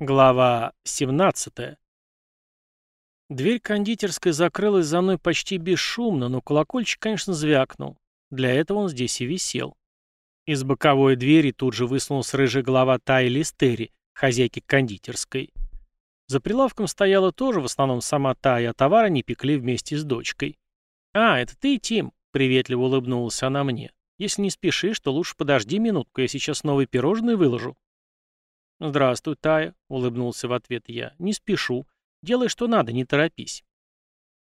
Глава 17. Дверь кондитерской закрылась за мной почти бесшумно, но колокольчик, конечно, звякнул. Для этого он здесь и висел. Из боковой двери тут же высунулась рыжая голова Таи Листери, хозяйки кондитерской. За прилавком стояла тоже в основном сама Тая, а товары не пекли вместе с дочкой. «А, это ты, Тим?» — приветливо улыбнулась она мне. «Если не спешишь, то лучше подожди минутку, я сейчас новые пирожные выложу». «Здравствуй, Тая», — улыбнулся в ответ я. «Не спешу. Делай, что надо, не торопись».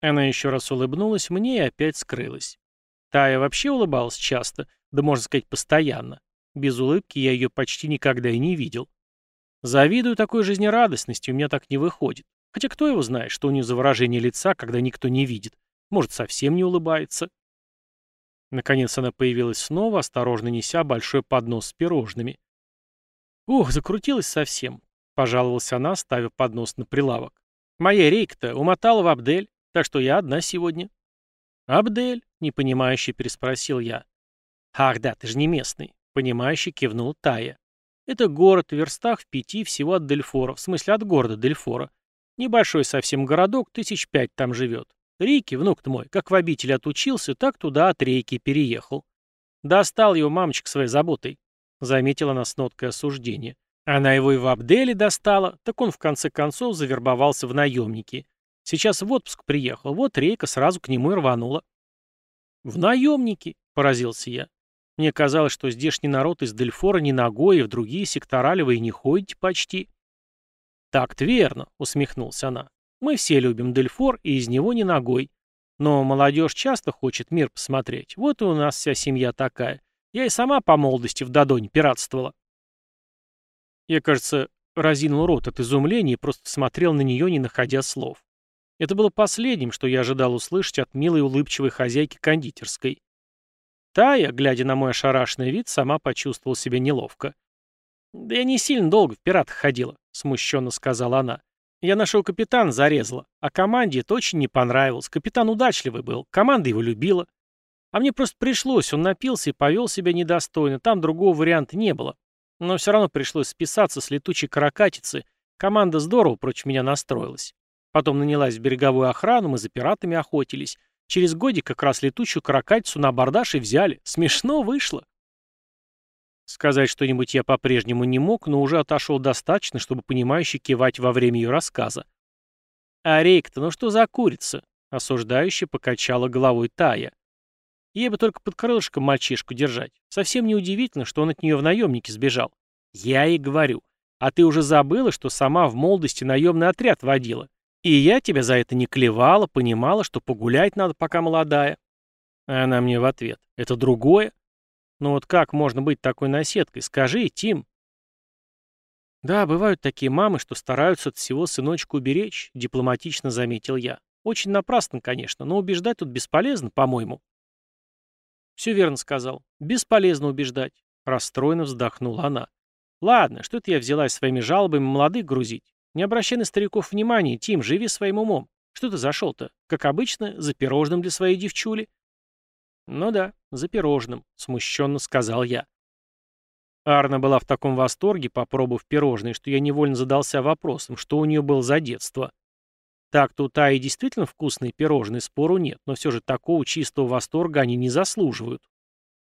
Она еще раз улыбнулась мне и опять скрылась. Тая вообще улыбалась часто, да можно сказать постоянно. Без улыбки я ее почти никогда и не видел. Завидую такой жизнерадостности, у меня так не выходит. Хотя кто его знает, что у нее за выражение лица, когда никто не видит. Может, совсем не улыбается. Наконец она появилась снова, осторожно неся большой поднос с пирожными. «Ух, закрутилась совсем», — пожаловалась она, ставя поднос на прилавок. «Моя рейка-то умотала в Абдель, так что я одна сегодня». «Абдель?» — непонимающе переспросил я. «Ах да, ты же не местный», — понимающе кивнул Тая. «Это город в верстах в пяти всего от Дельфора, в смысле от города Дельфора. Небольшой совсем городок, тысяч пять там живет. Рейки, внук мой, как в обители отучился, так туда от Рейки переехал. Достал его мамочка своей заботой. Заметила она с ноткой осуждения. Она его и в Абделе достала, так он в конце концов завербовался в наемники. Сейчас в отпуск приехал, вот рейка сразу к нему и рванула. «В наемники?» — поразился я. Мне казалось, что здешний народ из Дельфора ни ногой, и в другие секторали вы и не ходите почти. «Так-то верно», — усмехнулась она. «Мы все любим Дельфор, и из него ни ногой. Но молодежь часто хочет мир посмотреть. Вот и у нас вся семья такая. Я и сама по молодости в Дадоне пиратствовала. Я, кажется, разинул рот от изумления и просто смотрел на нее, не находя слов. Это было последним, что я ожидал услышать от милой улыбчивой хозяйки кондитерской. Тая, глядя на мой ошарашенный вид, сама почувствовала себя неловко. «Да я не сильно долго в пиратах ходила», — смущенно сказала она. «Я нашего капитана зарезала, а команде это очень не понравилось. Капитан удачливый был, команда его любила. А мне просто пришлось, он напился и повел себя недостойно, там другого варианта не было. Но все равно пришлось списаться с летучей каракатицы. Команда здорово против меня настроилась. Потом нанялась в береговую охрану, мы за пиратами охотились. Через годик как раз летучую каракатицу на абордаж и взяли. Смешно вышло. Сказать что-нибудь я по-прежнему не мог, но уже отошел достаточно, чтобы понимающе кивать во время ее рассказа. «А рейк-то, ну что за курица?» — осуждающе покачала головой Тая. Ей бы только под крылышком мальчишку держать. Совсем неудивительно, что он от нее в наемнике сбежал. Я ей говорю, а ты уже забыла, что сама в молодости наемный отряд водила. И я тебя за это не клевала, понимала, что погулять надо, пока молодая. А она мне в ответ, это другое? Ну вот как можно быть такой наседкой? Скажи, Тим. Да, бывают такие мамы, что стараются от всего сыночку уберечь, дипломатично заметил я. Очень напрасно, конечно, но убеждать тут бесполезно, по-моему. «Все верно сказал. Бесполезно убеждать», — расстроенно вздохнула она. «Ладно, что это я взялась своими жалобами молодых грузить? Не обращай на стариков внимания, Тим, живи своим умом. Что ты зашел-то? Как обычно, за пирожным для своей девчули?» «Ну да, за пирожным», — смущенно сказал я. Арна была в таком восторге, попробовав пирожные, что я невольно задался вопросом, что у нее было за детство. Так-то у Таи действительно вкусные пирожные, спору нет, но все же такого чистого восторга они не заслуживают.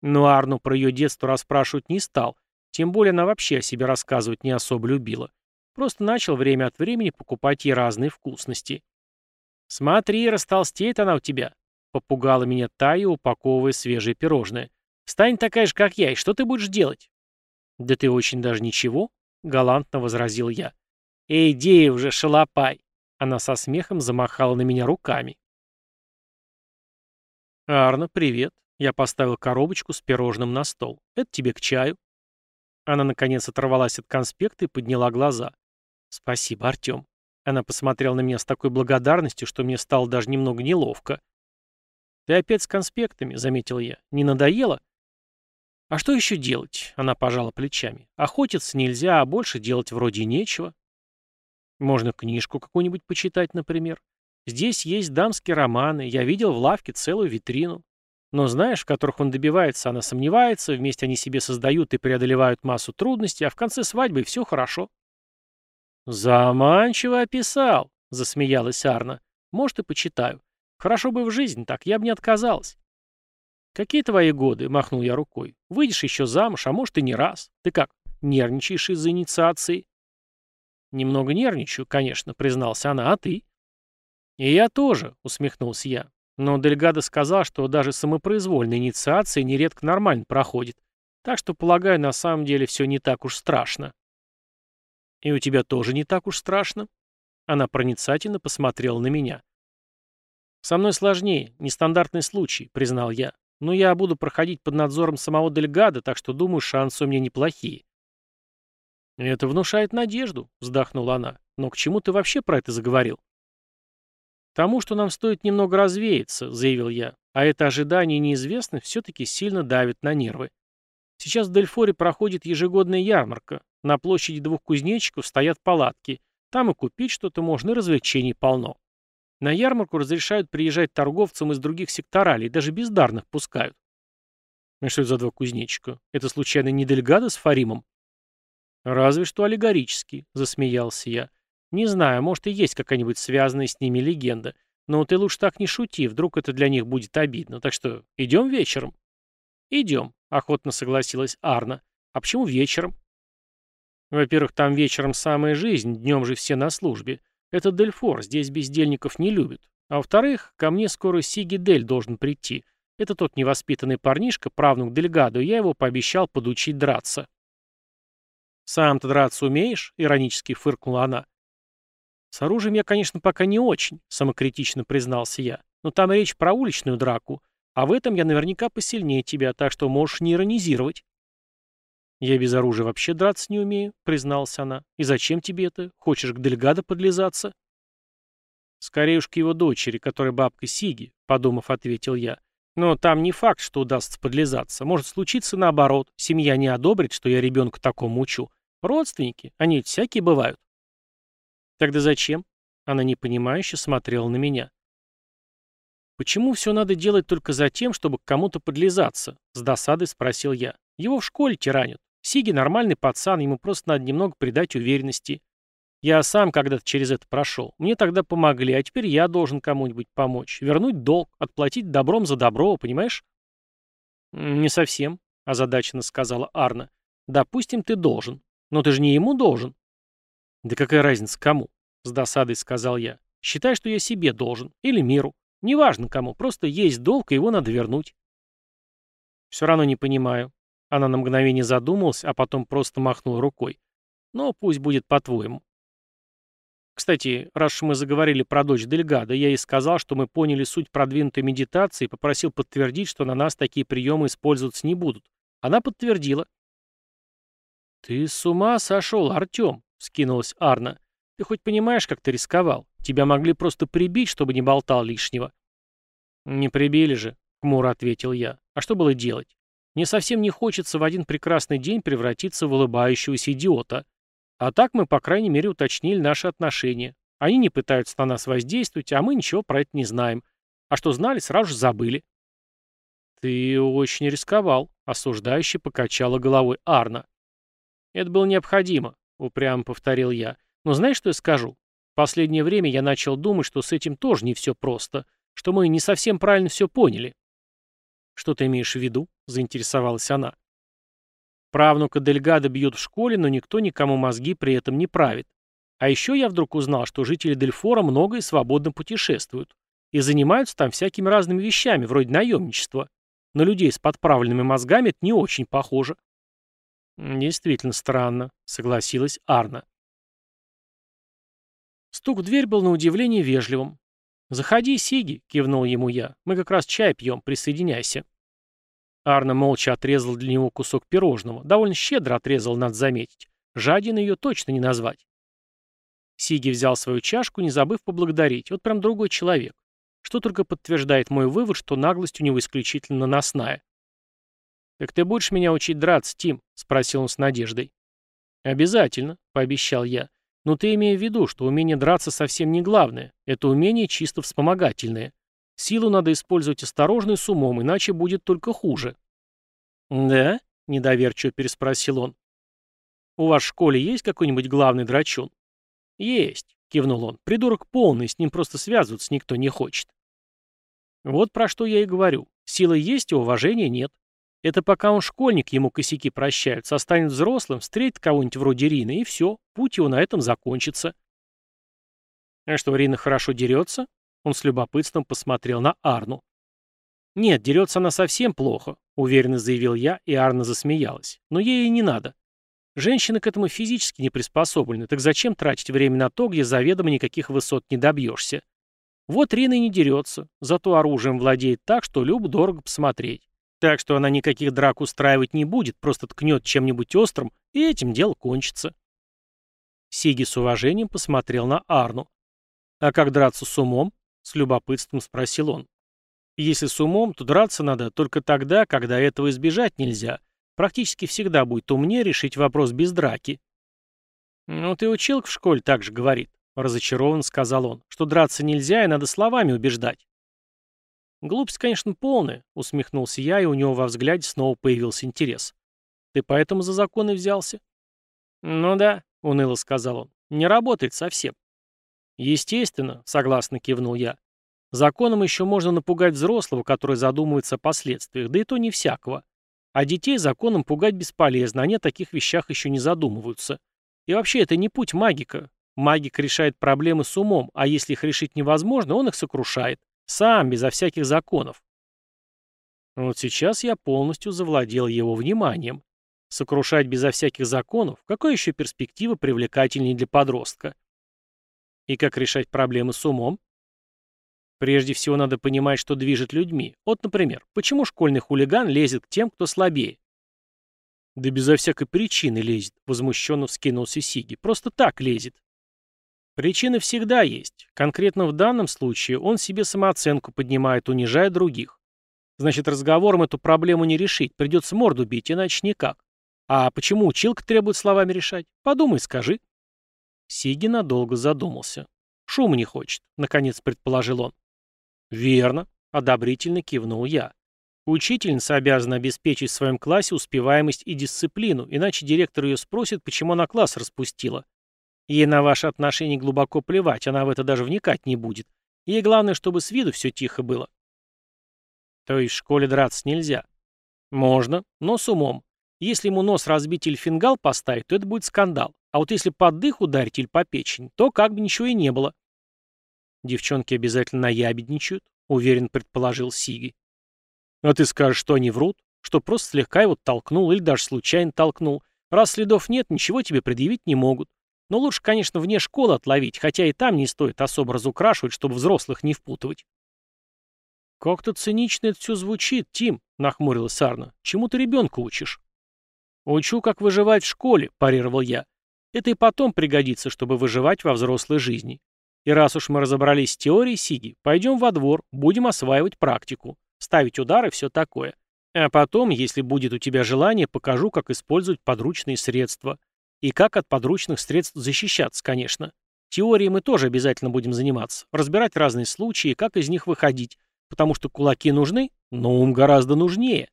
Но Арну про ее детство расспрашивать не стал, тем более она вообще о себе рассказывать не особо любила. Просто начал время от времени покупать ей разные вкусности. «Смотри, растолстеет она у тебя», — попугала меня Тая, упаковывая свежее пирожное. «Стань такая же, как я, и что ты будешь делать?» «Да ты очень даже ничего», — галантно возразил я. «Эй, иди уже, шалопай!» Она со смехом замахала на меня руками. «Арна, привет». Я поставил коробочку с пирожным на стол. «Это тебе к чаю». Она, наконец, оторвалась от конспекта и подняла глаза. «Спасибо, Артем». Она посмотрела на меня с такой благодарностью, что мне стало даже немного неловко. «Ты опять с конспектами», — заметил я. «Не надоело?» «А что еще делать?» — она пожала плечами. «Охотиться нельзя, а больше делать вроде нечего». Можно книжку какую-нибудь почитать, например. Здесь есть дамские романы, я видел в лавке целую витрину. Но знаешь, в которых он добивается, она сомневается, вместе они себе создают и преодолевают массу трудностей, а в конце свадьбы все хорошо. «Заманчиво описал», — засмеялась Арна. «Может, и почитаю. Хорошо бы в жизнь так, я бы не отказалась». «Какие твои годы?» — махнул я рукой. «Выйдешь еще замуж, а может и не раз. Ты как, нервничаешь из-за инициации?» «Немного нервничаю, конечно», — признался она. «А ты?» «И я тоже», — усмехнулся я. Но Дельгадо сказал, что даже самопроизвольная инициация нередко нормально проходит. Так что, полагаю, на самом деле все не так уж страшно. «И у тебя тоже не так уж страшно?» Она проницательно посмотрела на меня. «Со мной сложнее, нестандартный случай», — признал я. «Но я буду проходить под надзором самого Дельгада, так что, думаю, шансы у меня неплохие». «Это внушает надежду», — вздохнула она. «Но к чему ты вообще про это заговорил?» «Тому, что нам стоит немного развеяться», — заявил я. «А это ожидание неизвестно все-таки сильно давит на нервы. Сейчас в Дельфоре проходит ежегодная ярмарка. На площади двух кузнечиков стоят палатки. Там и купить что-то можно, и развлечений полно. На ярмарку разрешают приезжать торговцам из других секторалей, даже бездарных пускают. А что это за два кузнечика? Это случайно не Дельгадо с Фаримом? Разве что аллегорический, засмеялся я. Не знаю, может и есть какая-нибудь связанная с ними легенда. Но ты лучше так не шути, вдруг это для них будет обидно. Так что, идем вечером? Идем, охотно согласилась Арна. А почему вечером? Во-первых, там вечером самая жизнь, днем же все на службе. Это Дельфор, здесь бездельников не любят. А во-вторых, ко мне скоро Сиги Дель должен прийти. Это тот невоспитанный парнишка, правнук Дельгадо, я его пообещал подучить драться. «Сам-то драться умеешь?» — иронически фыркнула она. «С оружием я, конечно, пока не очень», — самокритично признался я. «Но там речь про уличную драку, а в этом я наверняка посильнее тебя, так что можешь не иронизировать». «Я без оружия вообще драться не умею», — призналась она. «И зачем тебе это? Хочешь к Дельгадо подлизаться?» «Скорее уж к его дочери, которая бабка Сиги», — подумав, ответил я. «Но там не факт, что удастся подлизаться. Может случиться наоборот. Семья не одобрит, что я ребенка такому учу. Родственники, они ведь всякие бывают». «Тогда зачем?» Она непонимающе смотрела на меня. «Почему все надо делать только за тем, чтобы к кому-то подлизаться?» С досадой спросил я. «Его в школе тиранят. Сиги нормальный пацан, ему просто надо немного придать уверенности. Я сам когда-то через это прошел. Мне тогда помогли, а теперь я должен кому-нибудь помочь. Вернуть долг, отплатить добром за добро, понимаешь? Не совсем, озадаченно сказала Арна. Допустим, ты должен. Но ты же не ему должен. Да какая разница кому? С досадой сказал я. Считай, что я себе должен. Или миру. Неважно кому, просто есть долг, и его надо вернуть. Все равно не понимаю, она на мгновение задумалась, а потом просто махнула рукой. Но пусть будет по-твоему. Кстати, раз мы заговорили про дочь Дельгада, я ей сказал, что мы поняли суть продвинутой медитации и попросил подтвердить, что на нас такие приемы использоваться не будут. Она подтвердила. «Ты с ума сошел, Артем!» — скинулась Арна. «Ты хоть понимаешь, как ты рисковал? Тебя могли просто прибить, чтобы не болтал лишнего». «Не прибили же», — хмуро ответил я. «А что было делать? Мне совсем не хочется в один прекрасный день превратиться в улыбающегося идиота. А так мы, по крайней мере, уточнили наши отношения. Они не пытаются на нас воздействовать, а мы ничего про это не знаем. А что знали, сразу же забыли. «Ты очень рисковал», — осуждающе покачала головой Арна. «Это было необходимо», — упрямо повторил я. «Но знаешь, что я скажу? В последнее время я начал думать, что с этим тоже не все просто, что мы не совсем правильно все поняли». «Что ты имеешь в виду?» — заинтересовалась она. Правнука Дельгада бьют в школе, но никто никому мозги при этом не правит. А еще я вдруг узнал, что жители Дельфора много и свободно путешествуют. И занимаются там всякими разными вещами, вроде наемничества. На людей с подправленными мозгами это не очень похоже. Действительно странно, согласилась Арна. Стук в дверь был на удивление вежливым. «Заходи, Сиги», — кивнул ему я. «Мы как раз чай пьем, присоединяйся». Арна молча отрезал для него кусок пирожного. Довольно щедро отрезал, надо заметить. Жадин ее точно не назвать. Сиги взял свою чашку, не забыв поблагодарить. Вот прям другой человек. Что только подтверждает мой вывод, что наглость у него исключительно наносная. «Так ты будешь меня учить драться, Тим?» — спросил он с надеждой. «Обязательно», — пообещал я. Но ты имей в виду, что умение драться совсем не главное. Это умение чисто вспомогательное. Силу надо использовать осторожно и с умом, иначе будет только хуже. «Да?» — недоверчиво переспросил он. «У вас в школе есть какой-нибудь главный драчун?» Есть, кивнул он. Придурок полный, с ним просто связываться никто не хочет. Вот про что я и говорю. Силы есть, а уважения нет. Это пока он школьник, ему косяки прощаются, а станет взрослым, встретит кого-нибудь вроде Рины, и все, путь его на этом закончится. А что, Рина хорошо дерется? Он с любопытством посмотрел на Арну. «Нет, дерется она совсем плохо», — уверенно заявил я, и Арна засмеялась. «Но ей и не надо. Женщины к этому физически не приспособлены, так зачем тратить время на то, где заведомо никаких высот не добьешься? Вот Рина и не дерется, зато оружием владеет так, что люб дорого посмотреть. Так что она никаких драк устраивать не будет, просто ткнет чем-нибудь острым, и этим дело кончится. Сиги с уважением посмотрел на Арну. «А как драться с умом?» — с любопытством спросил он. «Если с умом, то драться надо только тогда, когда этого избежать нельзя. Практически всегда будет умнее решить вопрос без драки». «Ну, ты училка в школе так же говорит», — разочарован сказал он, «что драться нельзя и надо словами убеждать». «Глупость, конечно, полная», — усмехнулся я, и у него во взгляде снова появился интерес. «Ты поэтому за законы взялся?» «Ну да», — уныло сказал он, — «не работает совсем». «Естественно», — согласно кивнул я. «Законом еще можно напугать взрослого, который задумывается о последствиях, да и то не всякого. А детей законом пугать бесполезно, они о таких вещах еще не задумываются. И вообще, это не путь магика. Магик решает проблемы с умом, а если их решить невозможно, он их сокрушает. Сам, безо всяких законов. Вот сейчас я полностью завладел его вниманием. Сокрушать безо всяких законов, какой еще перспектива привлекательнее для подростка? И как решать проблемы с умом? Прежде всего надо понимать, что движет людьми. Вот, например, почему школьный хулиган лезет к тем, кто слабее? Да безо всякой причины лезет, возмущенно вскинулся Сиги. Просто так лезет. Причины всегда есть. Конкретно в данном случае он себе самооценку поднимает, унижая других. Значит, разговором эту проблему не решить, придется морду бить, иначе никак. А почему училка требует словами решать? Подумай, скажи. Сиги надолго задумался. Шума не хочет, наконец предположил он. Верно, одобрительно кивнул я. Учительница обязана обеспечить в своем классе успеваемость и дисциплину, иначе директор ее спросит, почему она класс распустила. Ей на ваши отношения глубоко плевать, она в это даже вникать не будет. Ей главное, чтобы с виду все тихо было. То есть в школе драться нельзя? Можно, но с умом. Если ему нос разбить или фингал поставить, то это будет скандал. А вот если под дых ударить или по печени, то как бы ничего и не было. Девчонки обязательно наябедничают, уверен предположил Сиги. А ты скажешь, что они врут? Что просто слегка его толкнул или даже случайно толкнул. Раз следов нет, ничего тебе предъявить не могут. Но лучше, конечно, вне школы отловить, хотя и там не стоит особо разукрашивать, чтобы взрослых не впутывать. «Как-то цинично это все звучит, Тим», — нахмурилась Арна. «Чему ты ребенка учишь?» «Учу, как выживать в школе», — парировал я. «Это и потом пригодится, чтобы выживать во взрослой жизни. И раз уж мы разобрались с теорией Сиги, пойдем во двор, будем осваивать практику, ставить удары и все такое. А потом, если будет у тебя желание, покажу, как использовать подручные средства. И как от подручных средств защищаться, конечно. Теорией мы тоже обязательно будем заниматься. Разбирать разные случаи, как из них выходить. Потому что кулаки нужны, но ум гораздо нужнее.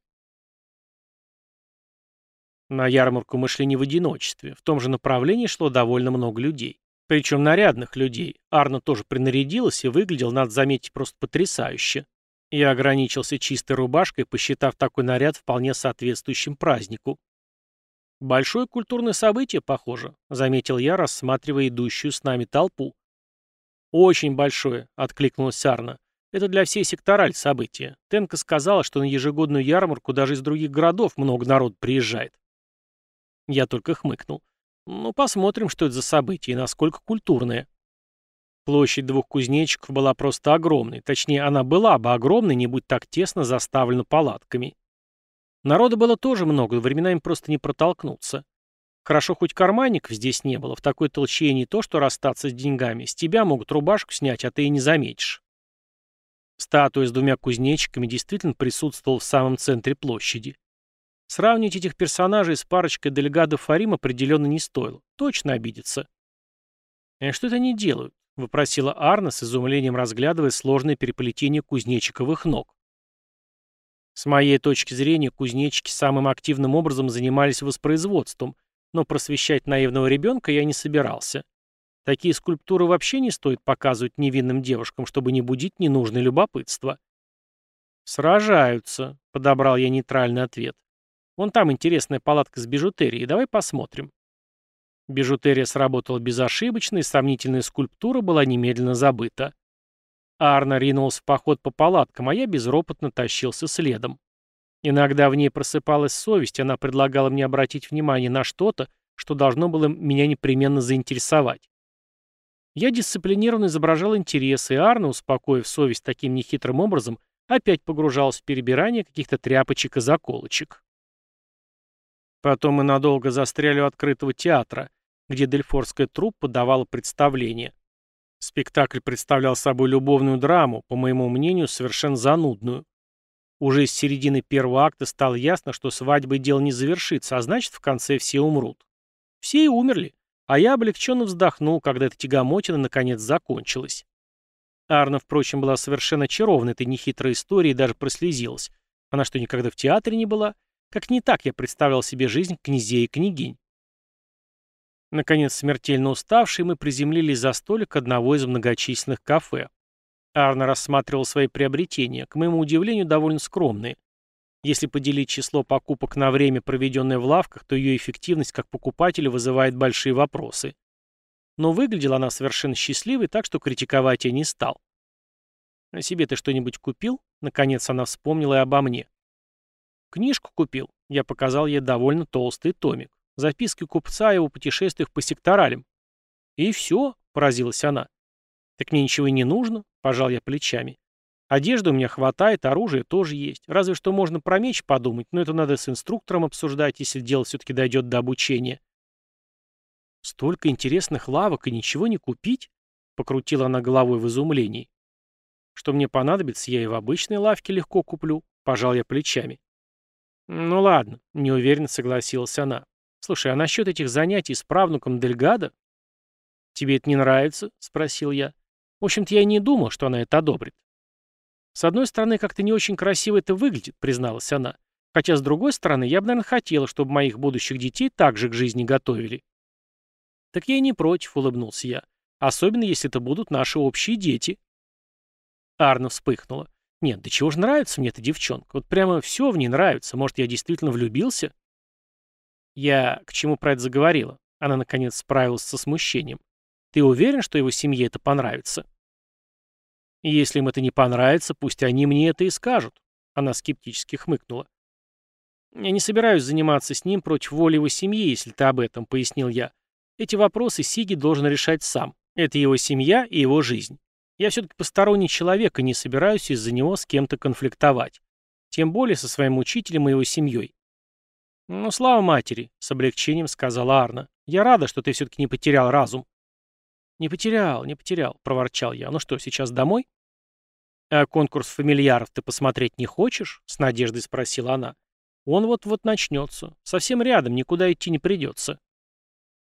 На ярмарку мы шли не в одиночестве. В том же направлении шло довольно много людей. Причем нарядных людей. Арна тоже принарядилась и выглядел, надо заметить, просто потрясающе. Я ограничился чистой рубашкой, посчитав такой наряд вполне соответствующим празднику. «Большое культурное событие, похоже», — заметил я, рассматривая идущую с нами толпу. «Очень большое», — откликнулась Арна. «Это для всей сектораль событие. Тенка сказала, что на ежегодную ярмарку даже из других городов много народ приезжает». Я только хмыкнул. «Ну, посмотрим, что это за событие и насколько культурное». Площадь двух кузнечиков была просто огромной. Точнее, она была бы огромной, не будь так тесно заставлена палатками. Народа было тоже много, временами просто не протолкнуться. Хорошо, хоть карманников здесь не было, в такой толще не то, что расстаться с деньгами, с тебя могут рубашку снять, а ты и не заметишь. Статуя с двумя кузнечиками действительно присутствовала в самом центре площади. Сравнить этих персонажей с парочкой делегатов Фарим определенно не стоило. Точно обидеться. «А что это они делают?» — вопросила Арна с изумлением разглядывая сложное переплетение кузнечиковых ног. С моей точки зрения, кузнечики самым активным образом занимались воспроизводством, но просвещать наивного ребенка я не собирался. Такие скульптуры вообще не стоит показывать невинным девушкам, чтобы не будить ненужное любопытство. «Сражаются», — подобрал я нейтральный ответ. «Вон там интересная палатка с бижутерией, давай посмотрим». Бижутерия сработала безошибочно, и сомнительная скульптура была немедленно забыта. Арна ринулась в поход по палаткам, а я безропотно тащился следом. Иногда в ней просыпалась совесть, она предлагала мне обратить внимание на что-то, что должно было меня непременно заинтересовать. Я дисциплинированно изображал интерес, и Арна, успокоив совесть таким нехитрым образом, опять погружалась в перебирание каких-то тряпочек и заколочек. Потом мы надолго застряли у открытого театра, где дельфорская труппа давала представление. Спектакль представлял собой любовную драму, по моему мнению, совершенно занудную. Уже с середины первого акта стало ясно, что свадьбой дело не завершится, а значит, в конце все умрут. Все и умерли, а я облегченно вздохнул, когда эта тягомотина наконец закончилась. Арна, впрочем, была совершенно очарована этой нехитрой историей и даже прослезилась. Она что, никогда в театре не была? Как не так я представлял себе жизнь князей и княгинь? Наконец, смертельно уставшие, мы приземлились за столик одного из многочисленных кафе. Арна рассматривал свои приобретения, к моему удивлению, довольно скромные. Если поделить число покупок на время, проведенное в лавках, то ее эффективность как покупателя вызывает большие вопросы. Но выглядела она совершенно счастливой, так что критиковать я не стал. «А себе ты что-нибудь купил?» Наконец она вспомнила и обо мне. «Книжку купил». Я показал ей довольно толстый томик. Записки купца о его путешествиях по секторалям. «И все», — поразилась она. «Так мне ничего и не нужно», — пожал я плечами. Одежды у меня хватает, оружие тоже есть. Разве что можно про меч подумать, но это надо с инструктором обсуждать, если дело все-таки дойдет до обучения. Столько интересных лавок и ничего не купить? Покрутила она головой в изумлении. Что мне понадобится, я и в обычной лавке легко куплю. Пожал я плечами. Ну ладно, неуверенно согласилась она. Слушай, а насчет этих занятий с правнуком Дельгада? Тебе это не нравится? Спросил я. В общем-то, я и не думал, что она это одобрит. С одной стороны, как-то не очень красиво это выглядит, призналась она. Хотя, с другой стороны, я бы, наверное, хотела, чтобы моих будущих детей также к жизни готовили. Так я и не против, улыбнулся я. Особенно, если это будут наши общие дети. Арна вспыхнула. Нет, да чего же нравится мне эта девчонка? Вот прямо все в ней нравится. Может, я действительно влюбился? Я к чему про это заговорила? Она, наконец, справилась со смущением. Ты уверен, что его семье это понравится? Если им это не понравится, пусть они мне это и скажут. Она скептически хмыкнула. «Я не собираюсь заниматься с ним против воли его семьи, если ты об этом», — пояснил я. «Эти вопросы Сиги должен решать сам. Это его семья и его жизнь. Я все-таки посторонний человек и не собираюсь из-за него с кем-то конфликтовать. Тем более со своим учителем и его семьей». «Ну, слава матери», — с облегчением сказала Арна. «Я рада, что ты все-таки не потерял разум». «Не потерял, не потерял», — проворчал я. «Ну что, сейчас домой?» «А конкурс фамильяров ты посмотреть не хочешь?» — с надеждой спросила она. «Он вот-вот начнется. Совсем рядом, никуда идти не придется».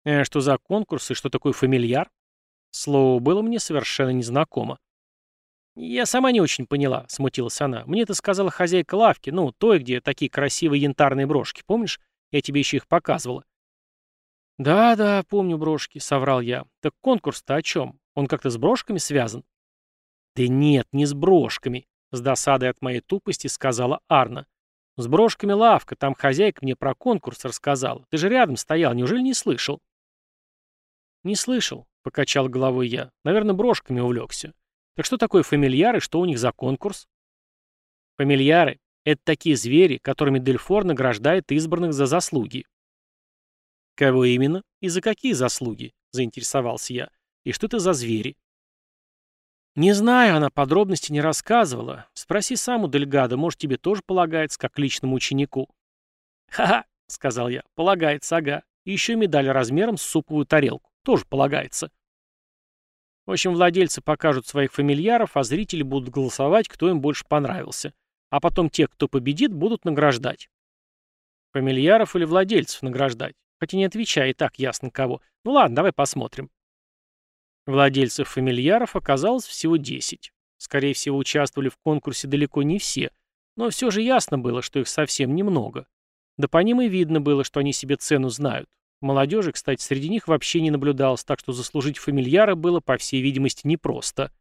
«Э, «Что за конкурс и что такое фамильяр?» Слово было мне совершенно незнакомо. «Я сама не очень поняла», — смутилась она. «Мне это сказала хозяйка лавки, ну, той, где такие красивые янтарные брошки, помнишь? Я тебе еще их показывала. «Да-да, помню брошки», — соврал я. «Так конкурс-то о чем? Он как-то с брошками связан?» «Да нет, не с брошками», — с досадой от моей тупости сказала Арна. «С брошками лавка, там хозяйка мне про конкурс рассказала. Ты же рядом стоял, неужели не слышал?» «Не слышал», — покачал головой я. «Наверное, брошками увлекся. Так что такое фамильяры, что у них за конкурс?» «Фамильяры — это такие звери, которыми Дельфор награждает избранных за заслуги. «Кого именно? И за какие заслуги?» — заинтересовался я. «И что это за звери?» «Не знаю, она подробности не рассказывала. Спроси сам у Дельгада, может, тебе тоже полагается, как личному ученику». «Ха-ха», — сказал я, — «полагается, ага. И еще медаль размером с суповую тарелку. Тоже полагается». В общем, владельцы покажут своих фамильяров, а зрители будут голосовать, кто им больше понравился. А потом тех, кто победит, будут награждать. Фамильяров или владельцев награждать? Хотя не отвечай, и так ясно кого. Ну ладно, давай посмотрим. Владельцев фамильяров оказалось всего 10. Скорее всего, участвовали в конкурсе далеко не все, но все же ясно было, что их совсем немного. Да по ним и видно было, что они себе цену знают. Молодежи, кстати, среди них вообще не наблюдалось, так что заслужить фамильяра было, по всей видимости, непросто.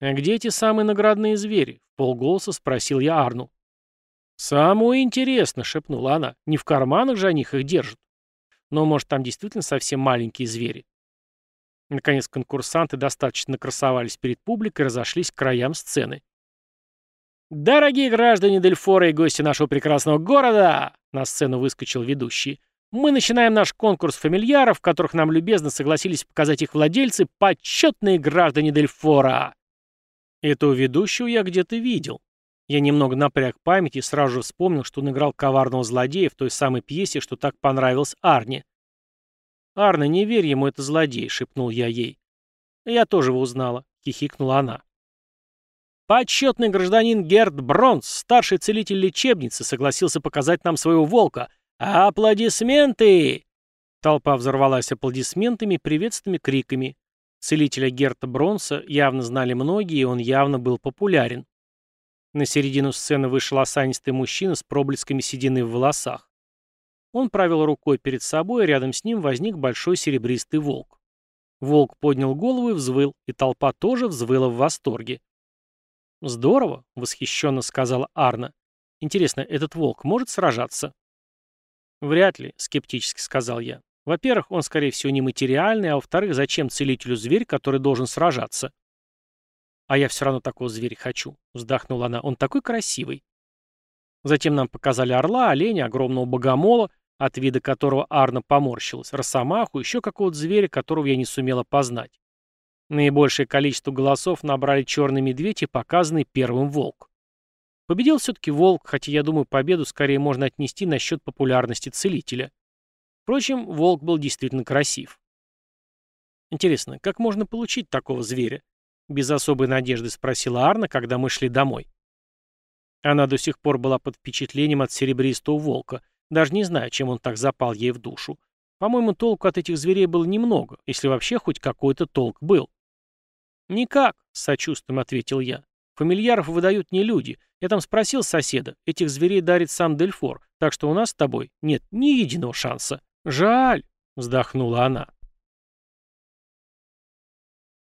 «А где эти самые наградные звери?» — полголоса спросил я Арну. «Самое интересно», — шепнула она, — «не в карманах же они их держат. Но, может, там действительно совсем маленькие звери». Наконец конкурсанты достаточно красовались перед публикой и разошлись к краям сцены. «Дорогие граждане Дельфора и гости нашего прекрасного города!» На сцену выскочил ведущий. «Мы начинаем наш конкурс фамильяров, которых нам любезно согласились показать их владельцы, почетные граждане Дельфора!» Этого ведущего я где-то видел. Я немного напряг память и сразу же вспомнил, что он играл коварного злодея в той самой пьесе, что так понравилось Арне. «Арне, не верь ему, это злодей», — шепнул я ей. «Я тоже его узнала», — хихикнула она. Почетный гражданин Герд Бронс, старший целитель лечебницы, согласился показать нам своего волка. Аплодисменты! Толпа взорвалась аплодисментами, приветственными криками. Целителя Герта Бронса явно знали многие, и он явно был популярен. На середину сцены вышел осанистый мужчина с проблесками седины в волосах. Он правил рукой перед собой, и рядом с ним возник большой серебристый волк. Волк поднял голову и взвыл, и толпа тоже взвыла в восторге. «Здорово», — восхищенно сказала Арна. «Интересно, этот волк может сражаться?» «Вряд ли», — скептически сказал я. «Во-первых, он, скорее всего, нематериальный, а во-вторых, зачем целителю зверь, который должен сражаться?» «А я все равно такого зверя хочу», — вздохнула она. «Он такой красивый». Затем нам показали орла, оленя, огромного богомола, от вида которого Арна поморщилась, росомаху, еще какого-то зверя, которого я не сумела познать. Наибольшее количество голосов набрали черный медведь и показанный первым волк. Победил все-таки волк, хотя я думаю, победу скорее можно отнести на счет популярности целителя. Впрочем, волк был действительно красив. Интересно, как можно получить такого зверя? Без особой надежды спросила Арна, когда мы шли домой. Она до сих пор была под впечатлением от серебристого волка, даже не знаю, чем он так запал ей в душу. По-моему, толку от этих зверей было немного, если вообще хоть какой-то толк был. «Никак», — с сочувствием ответил я. «Фамильяров выдают не люди. Я там спросил соседа. Этих зверей дарит сам Дельфор, так что у нас с тобой нет ни единого шанса». «Жаль», — вздохнула она.